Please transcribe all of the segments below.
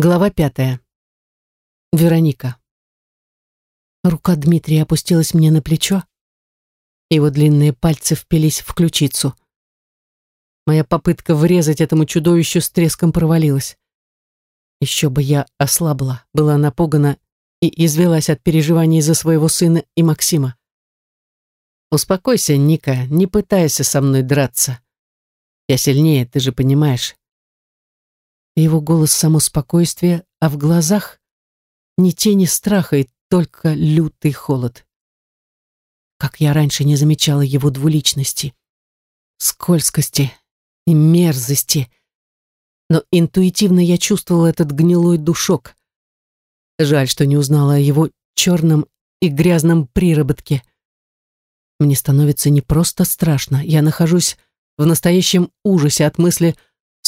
Глава пятая. Вероника. Рука Дмитрия опустилась мне на плечо. Его длинные пальцы впились в ключицу. Моя попытка врезать этому чудовищу с треском провалилась. Еще бы я ослабла, была напугана и извелась от переживаний за своего сына и Максима. «Успокойся, Ника, не пытайся со мной драться. Я сильнее, ты же понимаешь. Его голос само спокойствие, а в глазах ни тени страха и только лютый холод. Как я раньше не замечала его двуличности, скользкости и мерзости. Но интуитивно я чувствовала этот гнилой душок. Жаль, что не узнала о его черном и грязном приработке. Мне становится не просто страшно, я нахожусь в настоящем ужасе от мысли,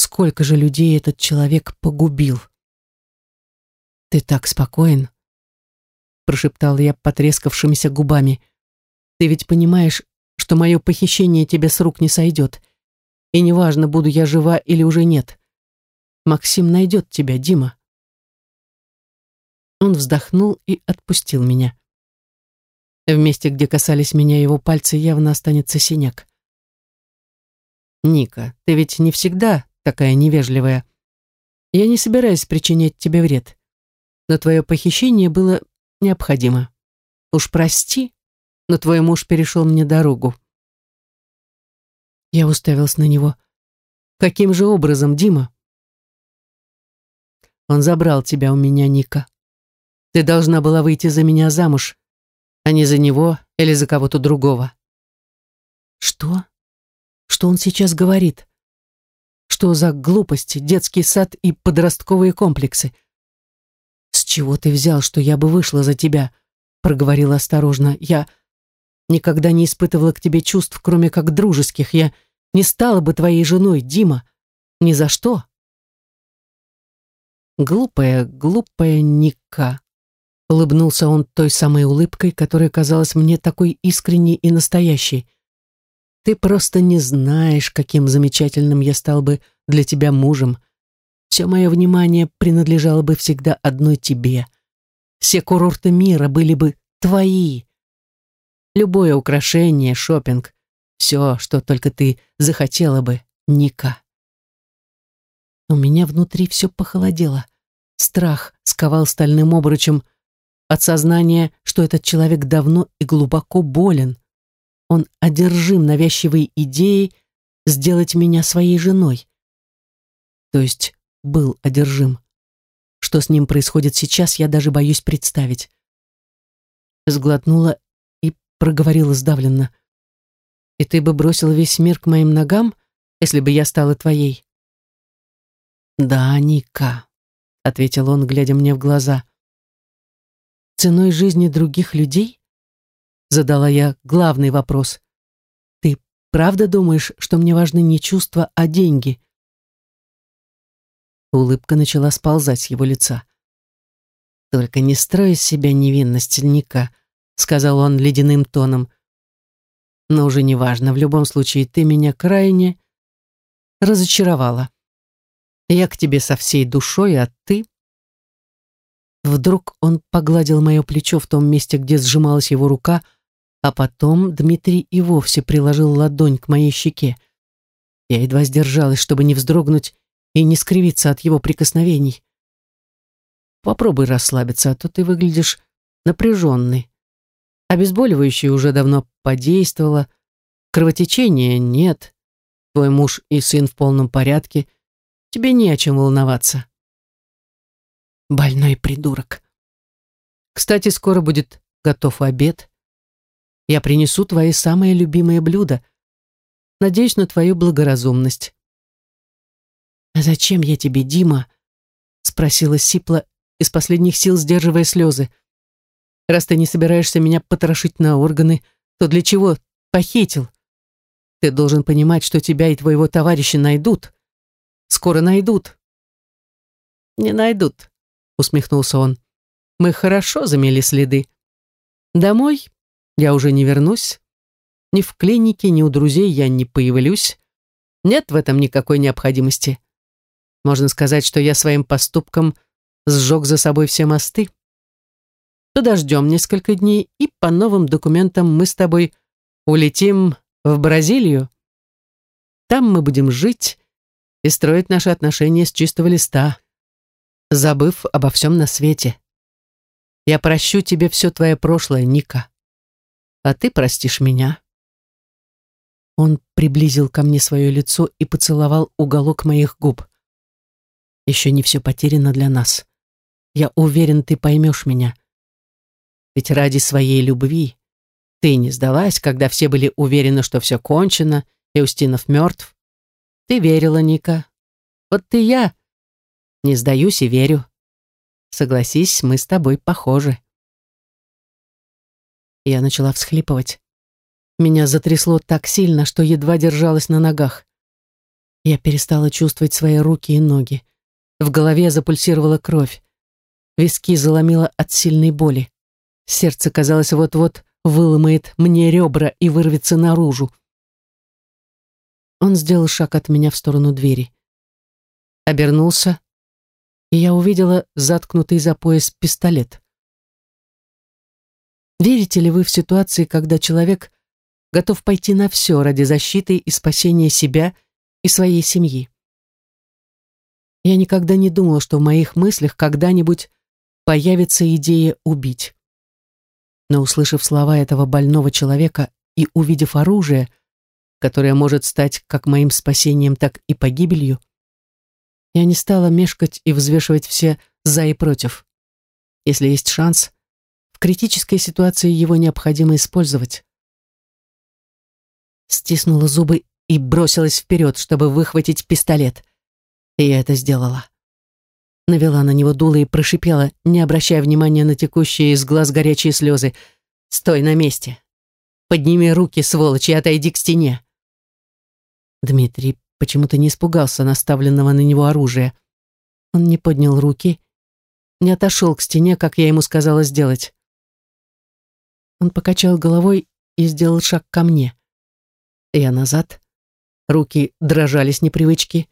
сколько же людей этот человек погубил. «Ты так спокоен», — прошептал я потрескавшимися губами. «Ты ведь понимаешь, что мое похищение тебе с рук не сойдет, и неважно, буду я жива или уже нет. Максим найдет тебя, Дима». Он вздохнул и отпустил меня. В месте, где касались меня его пальцы, явно останется синяк. «Ника, ты ведь не всегда такая невежливая. Я не собираюсь причинять тебе вред, но твое похищение было необходимо. Уж прости, но твой муж перешел мне дорогу». Я уставилась на него. «Каким же образом, Дима?» «Он забрал тебя у меня, Ника. Ты должна была выйти за меня замуж, а не за него или за кого-то другого». «Что?» Что он сейчас говорит? Что за глупости, детский сад и подростковые комплексы? «С чего ты взял, что я бы вышла за тебя?» проговорила осторожно. «Я никогда не испытывала к тебе чувств, кроме как дружеских. Я не стала бы твоей женой, Дима. Ни за что». «Глупая, глупая Ника», — улыбнулся он той самой улыбкой, которая казалась мне такой искренней и настоящей. Ты просто не знаешь, каким замечательным я стал бы для тебя мужем. Все мое внимание принадлежало бы всегда одной тебе. Все курорты мира были бы твои. Любое украшение, шопинг, все, что только ты захотела бы, Ника. У меня внутри все похолодело. Страх сковал стальным обручем от сознания, что этот человек давно и глубоко болен. Он одержим навязчивой идеей сделать меня своей женой. То есть был одержим. Что с ним происходит сейчас, я даже боюсь представить. Сглотнула и проговорила сдавленно. «И ты бы бросил весь мир к моим ногам, если бы я стала твоей?» «Да, Ника», — ответил он, глядя мне в глаза. «Ценой жизни других людей?» Задала я главный вопрос. Ты правда думаешь, что мне важны не чувства, а деньги? Улыбка начала сползать с его лица. «Только не строй из себя невинность, Ника», — сказал он ледяным тоном. «Но уже не важно, в любом случае ты меня крайне разочаровала. Я к тебе со всей душой, а ты...» Вдруг он погладил мое плечо в том месте, где сжималась его рука, — а потом Дмитрий и вовсе приложил ладонь к моей щеке. Я едва сдержалась, чтобы не вздрогнуть и не скривиться от его прикосновений. Попробуй расслабиться, а то ты выглядишь напряженный. Обезболивающее уже давно подействовало, кровотечения нет, твой муж и сын в полном порядке, тебе не о чем волноваться. Больной придурок. Кстати, скоро будет готов обед. Я принесу твои самые любимые блюда. Надеюсь на твою благоразумность». «А зачем я тебе, Дима?» — спросила Сипла, из последних сил сдерживая слезы. «Раз ты не собираешься меня потрошить на органы, то для чего похитил? Ты должен понимать, что тебя и твоего товарища найдут. Скоро найдут». «Не найдут», — усмехнулся он. «Мы хорошо замели следы. Домой я уже не вернусь. Ни в клинике, ни у друзей я не появлюсь. Нет в этом никакой необходимости. Можно сказать, что я своим поступком сжег за собой все мосты. Подождем несколько дней, и по новым документам мы с тобой улетим в Бразилию. Там мы будем жить и строить наши отношения с чистого листа, забыв обо всем на свете. Я прощу тебе все твое прошлое, Ника, а ты простишь меня. Он приблизил ко мне свое лицо и поцеловал уголок моих губ. Еще не все потеряно для нас. Я уверен, ты поймешь меня. Ведь ради своей любви ты не сдалась, когда все были уверены, что все кончено, и Устинов мертв. Ты верила, Ника. Вот ты я. Не сдаюсь и верю. Согласись, мы с тобой похожи. Я начала всхлипывать. Меня затрясло так сильно, что едва держалась на ногах. Я перестала чувствовать свои руки и ноги. В голове запульсировала кровь. Виски заломило от сильной боли. Сердце, казалось, вот-вот выломает мне ребра и вырвется наружу. Он сделал шаг от меня в сторону двери. Обернулся, и я увидела заткнутый за пояс пистолет. Верите ли вы в ситуации, когда человек готов пойти на все ради защиты и спасения себя и своей семьи? Я никогда не думала, что в моих мыслях когда-нибудь появится идея убить. Но услышав слова этого больного человека и увидев оружие, которое может стать как моим спасением, так и погибелью, я не стала мешкать и взвешивать все «за» и «против». Если есть шанс, в критической ситуации его необходимо использовать. Стиснула зубы и бросилась вперед, чтобы выхватить пистолет. И я это сделала. Навела на него дуло и прошипела, не обращая внимания на текущие из глаз горячие слезы. «Стой на месте! Подними руки, сволочь, и отойди к стене!» Дмитрий почему-то не испугался наставленного на него оружия. Он не поднял руки, не отошел к стене, как я ему сказала сделать. Он покачал головой и сделал шаг ко мне. Я назад. Руки дрожали с непривычки.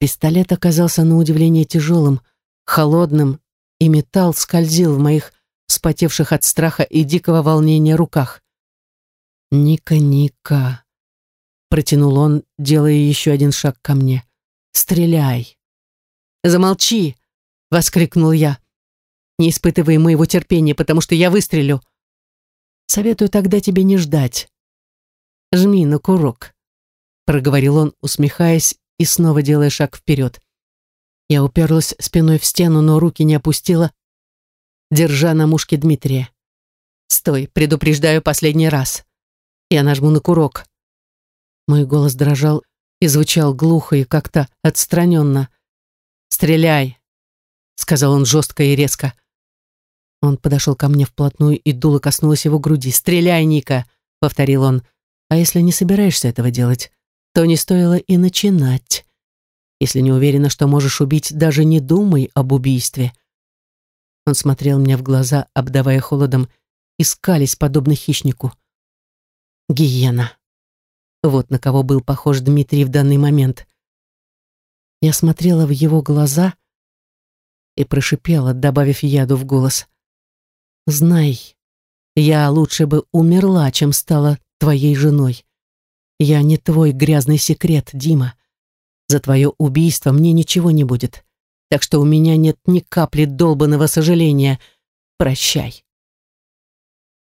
Пистолет оказался на удивление тяжелым, холодным, и металл скользил в моих вспотевших от страха и дикого волнения руках. «Ника, Ника», протянул он, делая еще один шаг ко мне. «Стреляй!» «Замолчи!» — воскликнул я. «Не испытывай моего терпения, потому что я выстрелю!» «Советую тогда тебе не ждать. Жми на курок», — проговорил он, усмехаясь и снова делая шаг вперед. Я уперлась спиной в стену, но руки не опустила, держа на мушке Дмитрия. «Стой, предупреждаю последний раз. Я нажму на курок. Мой голос дрожал и звучал глухо и как-то отстраненно. «Стреляй!» — сказал он жестко и резко. Он подошел ко мне вплотную, и дуло коснулось его груди. «Стреляй, Ника!» — повторил он. «А если не собираешься этого делать, то не стоило и начинать. Если не уверена, что можешь убить, даже не думай об убийстве». Он смотрел мне в глаза, обдавая холодом, искались подобно хищнику. «Гиена!» Вот на кого был похож Дмитрий в данный момент. Я смотрела в его глаза и прошипела, добавив яду в голос. «Знай, я лучше бы умерла, чем стала твоей женой. Я не твой грязный секрет, Дима. За твое убийство мне ничего не будет, так что у меня нет ни капли долбанного сожаления. Прощай».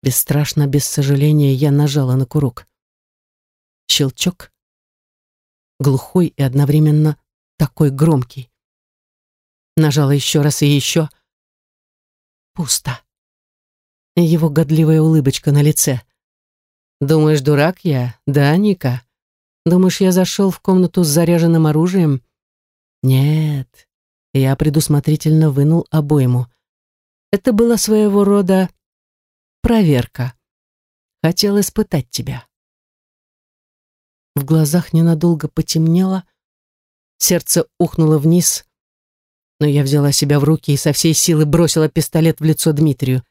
Бесстрашно, без сожаления я нажала на курок. Щелчок. Глухой и одновременно такой громкий. Нажала еще раз и еще. Пусто. Его годливая улыбочка на лице. «Думаешь, дурак я? Да, Ника? Думаешь, я зашел в комнату с заряженным оружием? Нет, я предусмотрительно вынул обойму. Это была своего рода проверка. Хотел испытать тебя. В глазах ненадолго потемнело, сердце ухнуло вниз, но я взяла себя в руки и со всей силы бросила пистолет в лицо Дмитрию.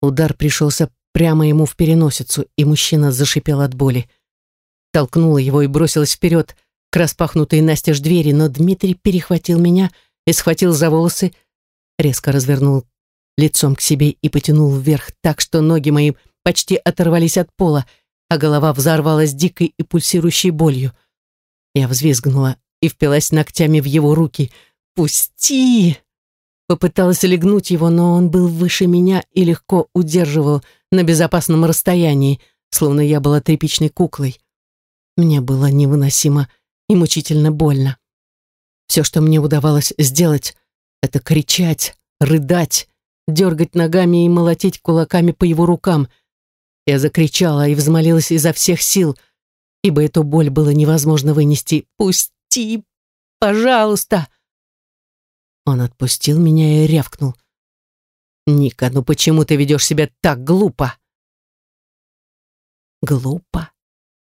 Удар пришелся прямо ему в переносицу, и мужчина зашипел от боли. Толкнула его и бросилась вперед к распахнутой настежь двери, но Дмитрий перехватил меня и схватил за волосы, резко развернул лицом к себе и потянул вверх так, что ноги мои почти оторвались от пола, а голова взорвалась дикой и пульсирующей болью. Я взвизгнула и впилась ногтями в его руки. «Пусти!» Попыталась легнуть его, но он был выше меня и легко удерживал на безопасном расстоянии, словно я была тряпичной куклой. Мне было невыносимо и мучительно больно. Все, что мне удавалось сделать, это кричать, рыдать, дергать ногами и молотить кулаками по его рукам. Я закричала и взмолилась изо всех сил, ибо эту боль было невозможно вынести. «Пусти, пожалуйста!» Он отпустил меня и рявкнул. «Ника, ну почему ты ведешь себя так глупо?» «Глупо?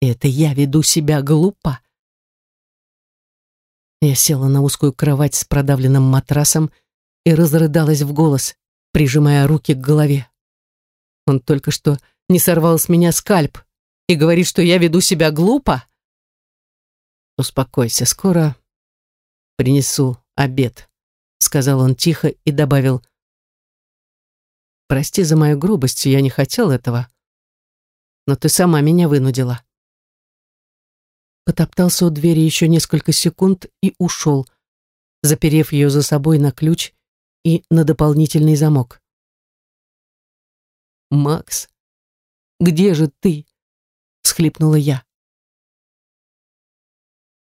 Это я веду себя глупо?» Я села на узкую кровать с продавленным матрасом и разрыдалась в голос, прижимая руки к голове. Он только что не сорвал с меня скальп и говорит, что я веду себя глупо? «Успокойся, скоро принесу обед», — сказал он тихо и добавил. «Прости за мою грубость, я не хотел этого, но ты сама меня вынудила» потоптался у двери еще несколько секунд и ушел, заперев ее за собой на ключ и на дополнительный замок. «Макс, где же ты?» — всхлипнула я.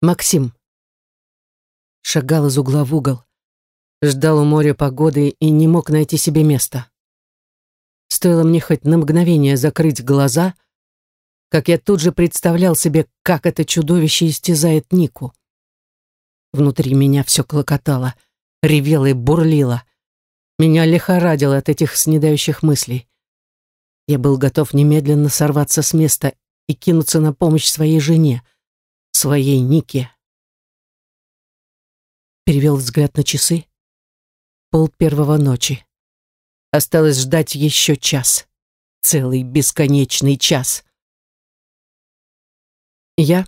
Максим. Шагал из угла в угол, ждал у моря погоды и не мог найти себе места. Стоило мне хоть на мгновение закрыть глаза — как я тут же представлял себе, как это чудовище истязает Нику. Внутри меня все клокотало, ревело и бурлило. Меня лихорадило от этих снедающих мыслей. Я был готов немедленно сорваться с места и кинуться на помощь своей жене, своей Нике. Перевел взгляд на часы. Пол первого ночи. Осталось ждать еще час. Целый бесконечный час. Я,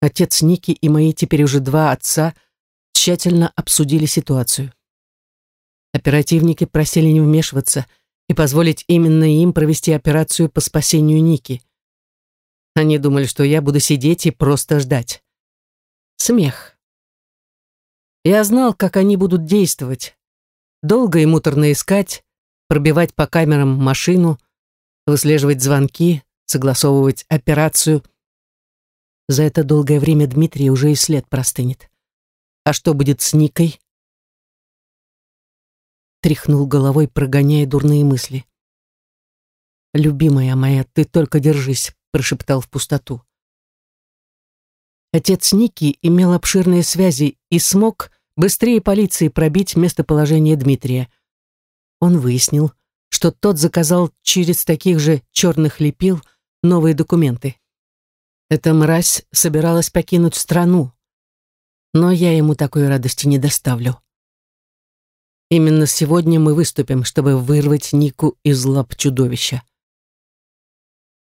отец Ники и мои теперь уже два отца тщательно обсудили ситуацию. Оперативники просили не вмешиваться и позволить именно им провести операцию по спасению Ники. Они думали, что я буду сидеть и просто ждать. Смех. Я знал, как они будут действовать. Долго и муторно искать, пробивать по камерам машину, выслеживать звонки, согласовывать операцию — за это долгое время Дмитрий уже и след простынет. А что будет с Никой? Тряхнул головой, прогоняя дурные мысли. «Любимая моя, ты только держись», — прошептал в пустоту. Отец Ники имел обширные связи и смог быстрее полиции пробить местоположение Дмитрия. Он выяснил, что тот заказал через таких же черных лепил новые документы. Эта мразь собиралась покинуть страну, но я ему такой радости не доставлю. Именно сегодня мы выступим, чтобы вырвать Нику из лап чудовища.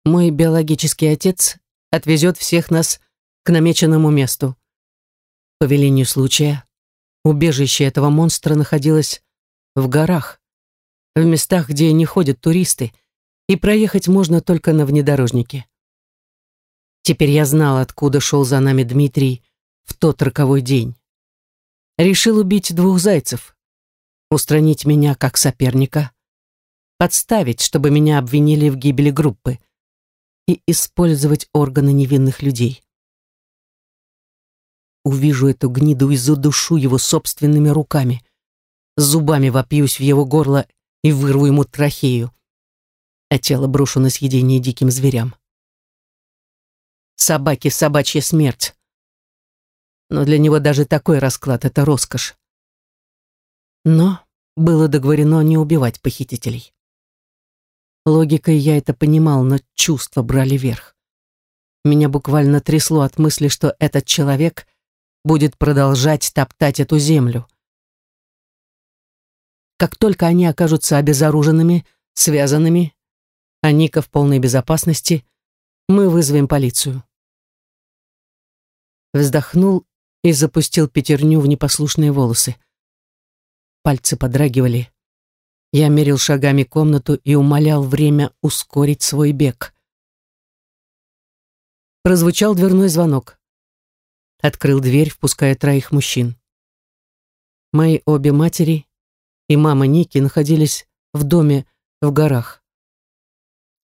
Мой биологический отец отвезет всех нас к намеченному месту. По велению случая, убежище этого монстра находилось в горах, в местах, где не ходят туристы, и проехать можно только на внедорожнике. Теперь я знал, откуда шел за нами Дмитрий в тот роковой день. Решил убить двух зайцев. Устранить меня как соперника. Подставить, чтобы меня обвинили в гибели группы. И использовать органы невинных людей. Увижу эту гниду и задушу его собственными руками. Зубами вопьюсь в его горло и вырву ему трахею. А тело брошу на съедение диким зверям собаке собачья смерть. Но для него даже такой расклад — это роскошь. Но было договорено не убивать похитителей. Логикой я это понимал, но чувства брали верх. Меня буквально трясло от мысли, что этот человек будет продолжать топтать эту землю. Как только они окажутся обезоруженными, связанными, а Ника в полной безопасности, мы вызовем полицию. Вздохнул и запустил пятерню в непослушные волосы. пальцы подрагивали. Я мерил шагами комнату и умолял время ускорить свой бег. Прозвучал дверной звонок. Открыл дверь, впуская троих мужчин. Мои обе матери и мама Ники находились в доме в горах.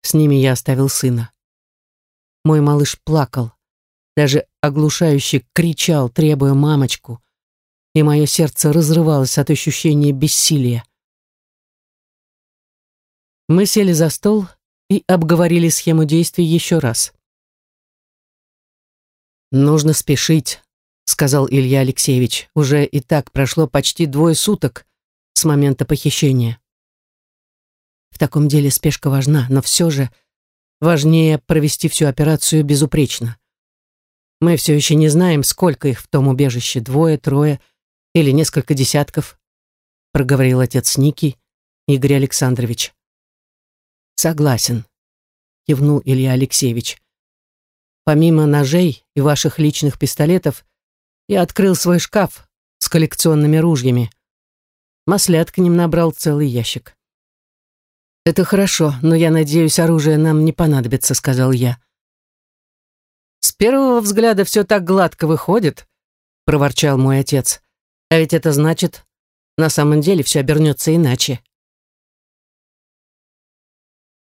С ними я оставил сына. Мой малыш плакал, даже оглушающе кричал, требуя мамочку, и мое сердце разрывалось от ощущения бессилия. Мы сели за стол и обговорили схему действий еще раз. «Нужно спешить», — сказал Илья Алексеевич. «Уже и так прошло почти двое суток с момента похищения». В таком деле спешка важна, но все же важнее провести всю операцию безупречно. Мы все еще не знаем, сколько их в том убежище, двое, трое или несколько десятков, проговорил отец Ники, Игорь Александрович. Согласен, кивнул Илья Алексеевич. Помимо ножей и ваших личных пистолетов, я открыл свой шкаф с коллекционными ружьями. Маслят к ним набрал целый ящик. «Это хорошо, но я надеюсь, оружие нам не понадобится», — сказал я. «С первого взгляда все так гладко выходит», — проворчал мой отец. «А ведь это значит, на самом деле все обернется иначе».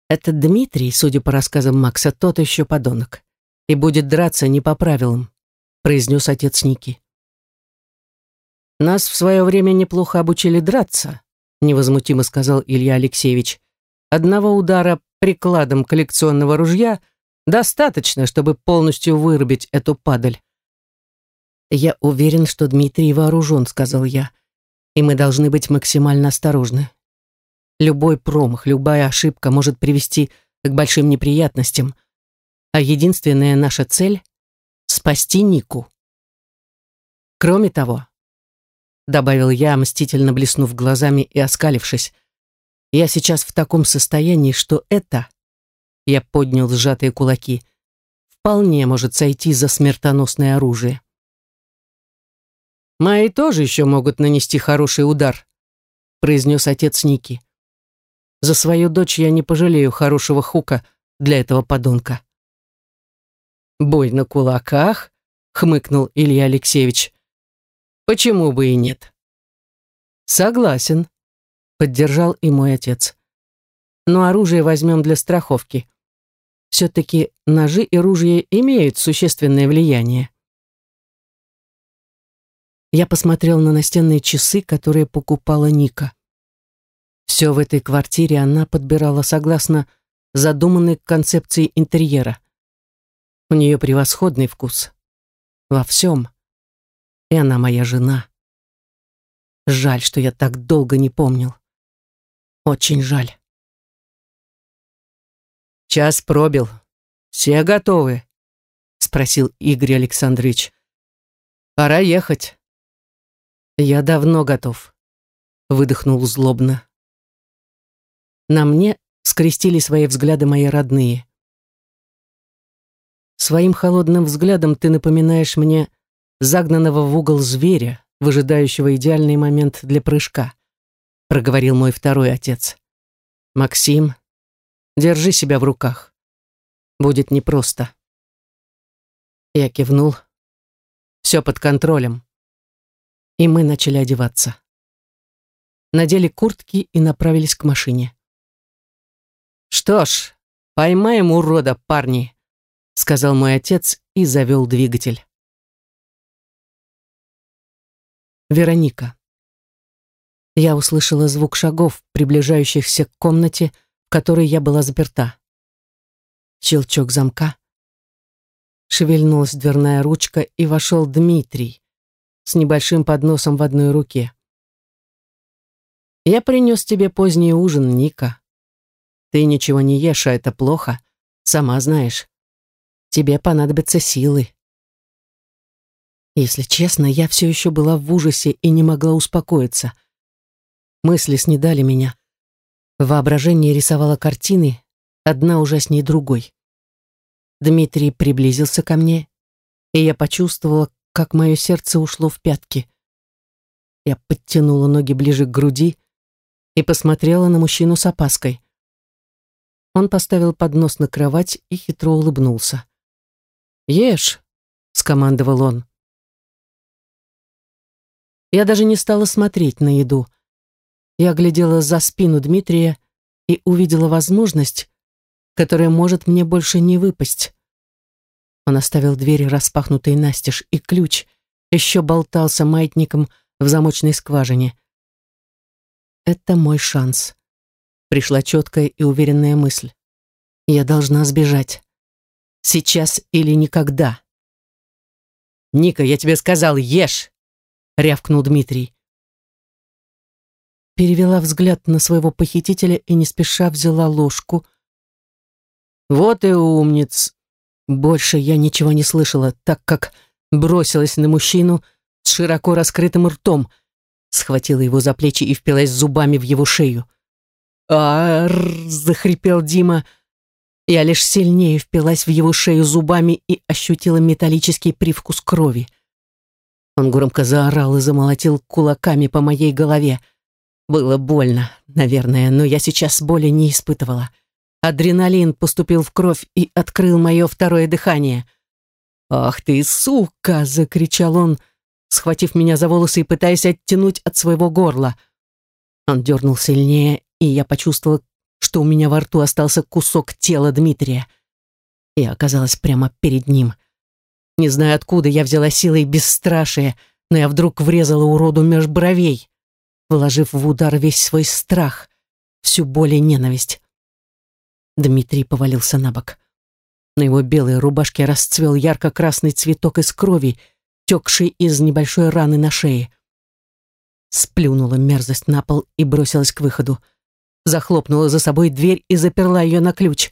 Этот Дмитрий, судя по рассказам Макса, тот еще подонок и будет драться не по правилам», произнес отец Ники. «Нас в свое время неплохо обучили драться», невозмутимо сказал Илья Алексеевич. «Одного удара прикладом коллекционного ружья достаточно, чтобы полностью вырубить эту падаль». «Я уверен, что Дмитрий вооружен», — сказал я, «и мы должны быть максимально осторожны. Любой промах, любая ошибка может привести к большим неприятностям, а единственная наша цель — спасти Нику. Кроме того, добавил я, мстительно блеснув глазами и оскалившись, я сейчас в таком состоянии, что это, я поднял сжатые кулаки, вполне может сойти за смертоносное оружие. «Мои тоже еще могут нанести хороший удар», произнес отец Ники. «За свою дочь я не пожалею хорошего хука для этого подонка». «Бой на кулаках?» — хмыкнул Илья Алексеевич. «Почему бы и нет?» «Согласен», — поддержал и мой отец. «Но оружие возьмем для страховки. Все-таки ножи и ружья имеют существенное влияние». Я посмотрел на настенные часы, которые покупала Ника. Все в этой квартире она подбирала согласно задуманной концепции интерьера. У нее превосходный вкус. Во всем. И она моя жена. Жаль, что я так долго не помнил. Очень жаль. Час пробил. Все готовы? Спросил Игорь Александрович. Пора ехать. Я давно готов. Выдохнул злобно. На мне скрестили свои взгляды мои родные. Своим холодным взглядом ты напоминаешь мне загнанного в угол зверя, выжидающего идеальный момент для прыжка, проговорил мой второй отец. Максим, держи себя в руках. Будет непросто. Я кивнул. Все под контролем. И мы начали одеваться. Надели куртки и направились к машине. Что ж, поймаем урода, парни, сказал мой отец и завел двигатель. Вероника. Я услышала звук шагов, приближающихся к комнате, в которой я была заперта. Щелчок замка. Шевельнулась дверная ручка, и вошел Дмитрий с небольшим подносом в одной руке. «Я принес тебе поздний ужин, Ника. Ты ничего не ешь, а это плохо, сама знаешь. Тебе понадобятся силы. Если честно, я все еще была в ужасе и не могла успокоиться. Мысли снедали меня. Воображение рисовало картины, одна ужаснее другой. Дмитрий приблизился ко мне, и я почувствовала, как мое сердце ушло в пятки. Я подтянула ноги ближе к груди и посмотрела на мужчину с опаской. Он поставил поднос на кровать и хитро улыбнулся. «Ешь», — скомандовал он. Я даже не стала смотреть на еду. Я глядела за спину Дмитрия и увидела возможность, которая может мне больше не выпасть. Он оставил дверь распахнутой настежь, и ключ еще болтался маятником в замочной скважине. Это мой шанс. Пришла четкая и уверенная мысль. Я должна сбежать. Сейчас или никогда. «Ника, я тебе сказал, ешь!» — рявкнул Дмитрий. Перевела взгляд на своего похитителя и не спеша взяла ложку. «Вот и умниц!» Больше я ничего не слышала, так как бросилась на мужчину с широко раскрытым ртом, схватила его за плечи и впилась зубами в его шею. «Ар!» — захрипел Дима. Я лишь сильнее впилась в его шею зубами и ощутила металлический привкус крови. Он громко заорал и замолотил кулаками по моей голове. Было больно, наверное, но я сейчас боли не испытывала. Адреналин поступил в кровь и открыл мое второе дыхание. «Ах ты, сука!» — закричал он, схватив меня за волосы и пытаясь оттянуть от своего горла. Он дернул сильнее, и я почувствовала, что у меня во рту остался кусок тела Дмитрия. Я оказалась прямо перед ним. Не знаю, откуда я взяла силой бесстрашие, но я вдруг врезала уроду меж бровей, вложив в удар весь свой страх, всю боль и ненависть. Дмитрий повалился на бок. На его белой рубашке расцвел ярко-красный цветок из крови, текший из небольшой раны на шее. Сплюнула мерзость на пол и бросилась к выходу. Захлопнула за собой дверь и заперла ее на ключ.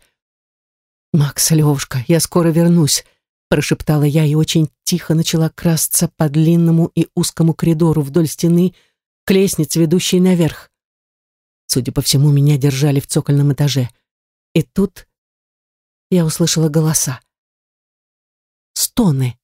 «Макс, Левушка, я скоро вернусь», прошептала я и очень тихо начала красться по длинному и узкому коридору вдоль стены к лестнице, ведущей наверх. Судя по всему, меня держали в цокольном этаже — и тут я услышала голоса. Стоны.